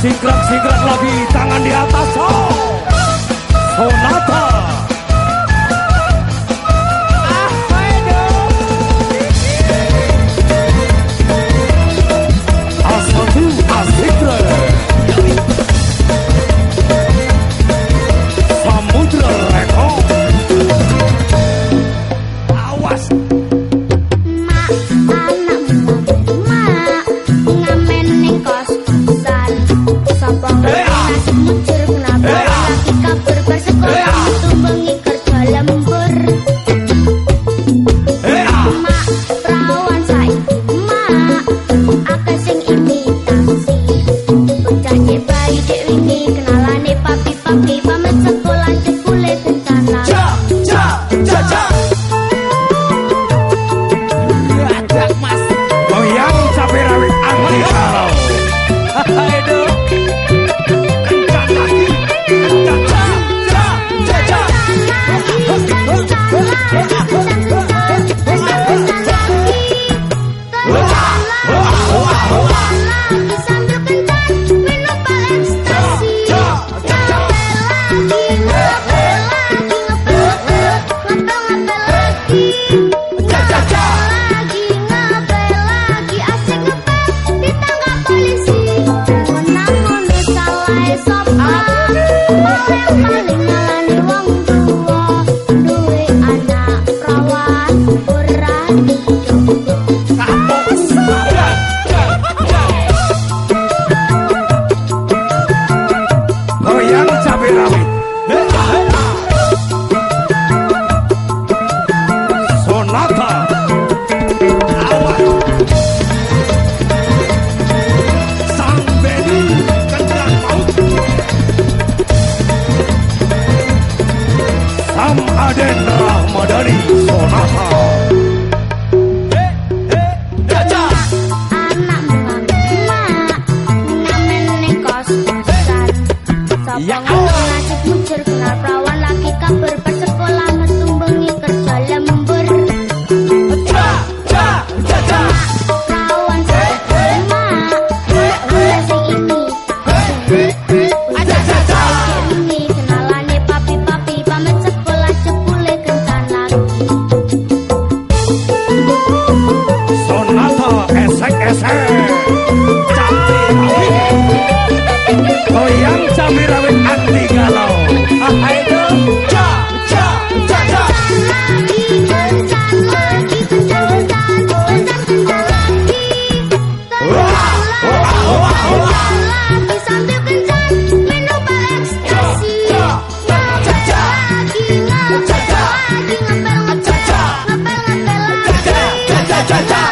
singkrak singkrak lagi tangan di atas. Oh. Sonata. É. big, big. Santa